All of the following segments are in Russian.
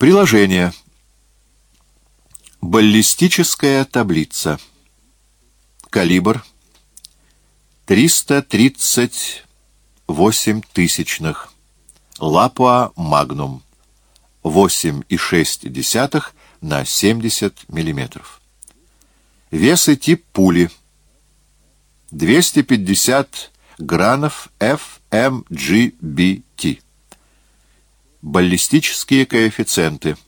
Приложение. Баллистическая таблица. Калибр 338 тысячных. Лапуа Магнум 8,6 на 70 миллиметров. Вес и тип пули 250 гранов FMGBT. Баллистические коэффициенты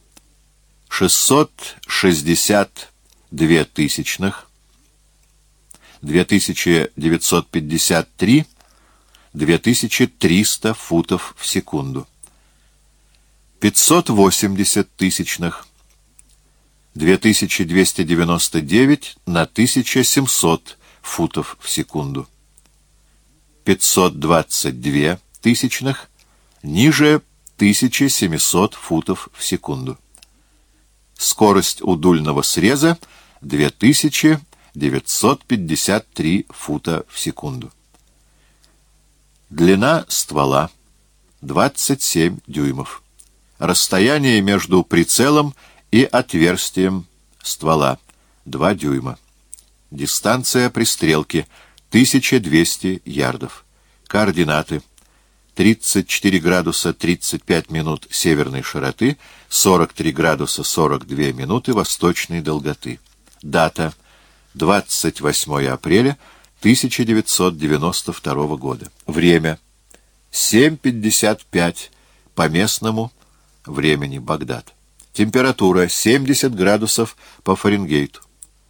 662 тысячных, 2953, 2300 футов в секунду. 580 тысячных, 2299 на 1700 футов в секунду. 522 тысячных, ниже 1700 футов в секунду. Скорость удульного среза 2953 фута в секунду. Длина ствола 27 дюймов. Расстояние между прицелом и отверстием ствола 2 дюйма. Дистанция пристрелки 1200 ярдов. Координаты 34 градуса 35 минут северной широты, 43 градуса 42 минуты восточной долготы. Дата 28 апреля 1992 года. Время 7.55 по местному времени Багдад. Температура 70 градусов по Фаренгейту.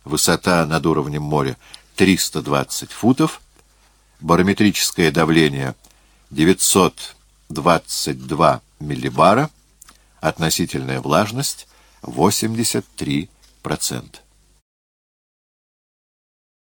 Высота над уровнем моря 320 футов. Барометрическое давление 922 миллибара. Относительная влажность 83%.